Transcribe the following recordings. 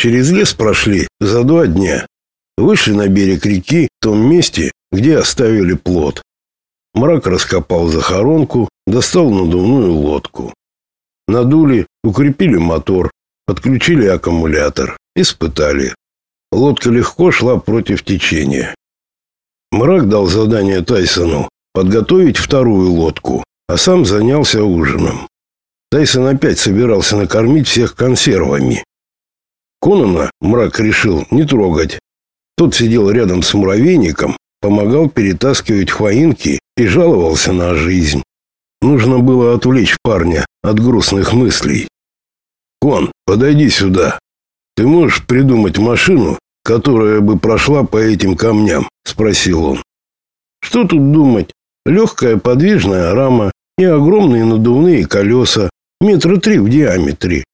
Через лес прошли за два дня. Вышли на берег реки в том месте, где оставили плот. Мрак раскопал захоронку, достал надувную лодку. Надули, укрепили мотор, подключили аккумулятор, испытали. Лодка легко шла против течения. Мрак дал задание Тайсону подготовить вторую лодку, а сам занялся ужином. Тайсон опять собирался накормить всех консервами. Конона мрак решил не трогать. Тот сидел рядом с муравейником, помогал перетаскивать хвоинки и жаловался на жизнь. Нужно было отвлечь парня от грустных мыслей. «Кон, подойди сюда. Ты можешь придумать машину, которая бы прошла по этим камням?» – спросил он. «Что тут думать? Легкая подвижная рама и огромные надувные колеса, метра три в диаметре.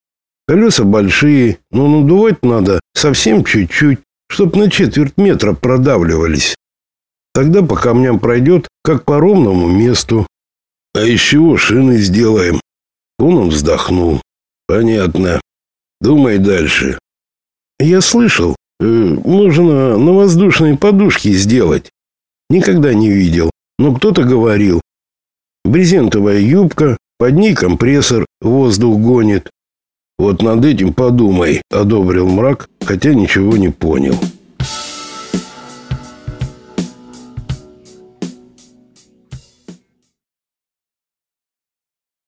Колеса большие, но надувать надо совсем чуть-чуть, чтоб на четверть метра продавливались. Тогда по камням пройдет, как по ровному месту. А из чего шины сделаем? Он вздохнул. Понятно. Думай дальше. Я слышал, э, можно на воздушной подушке сделать. Никогда не видел, но кто-то говорил. Брезентовая юбка, под ней компрессор, воздух гонит. Вот над этим подумай, одобрил мрак, хотя ничего не понял.